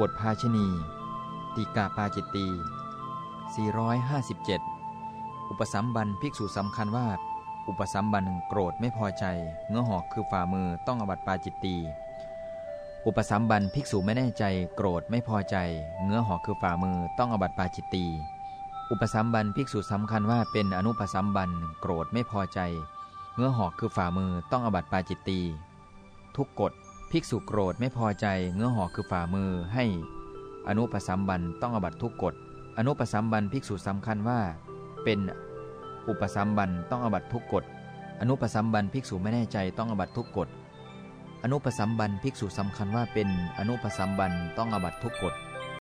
บทภาชณี ติกาปาจิตตี 457 อุปสัมบันภิกษุสำคัญว่า อุปสัมบันโกรธไม่พอใจ เงื้อหอกคือฝ่ามือต้องอบัติปาจิตตี อุปสัมบันภิกษุไม่แน่ใจ โกรธไม่พอใจ เงื้อหอกคือฝ่ามือต้องอบัติปาจิตตี อุปสัมบันภิกษุสำคัญว่าเป็นอนุปสัมบันโกรธไม่พอใจ เงื้อหอกคือฝ่ามือต้องอบัติปาจิตตี ทุกกฎ ภิกษุโกรธไม่พอใจเงื้อหอกคือฝ่ามือให้ อนุปสัมบันต้องอบัตทุกกฎ อนุปสัมบันภิกษุสำคัญว่า เป็นอุปสัมบันต้องอบัตทุกกฎ อนุปสัมบันภิกษุไม่แน่ใจต้องอบัตทุกกฎ อนุปสัมบันภิกษุสำคัญว่าเป็นอนุปสัมบันต้องอบัตทุกกฎ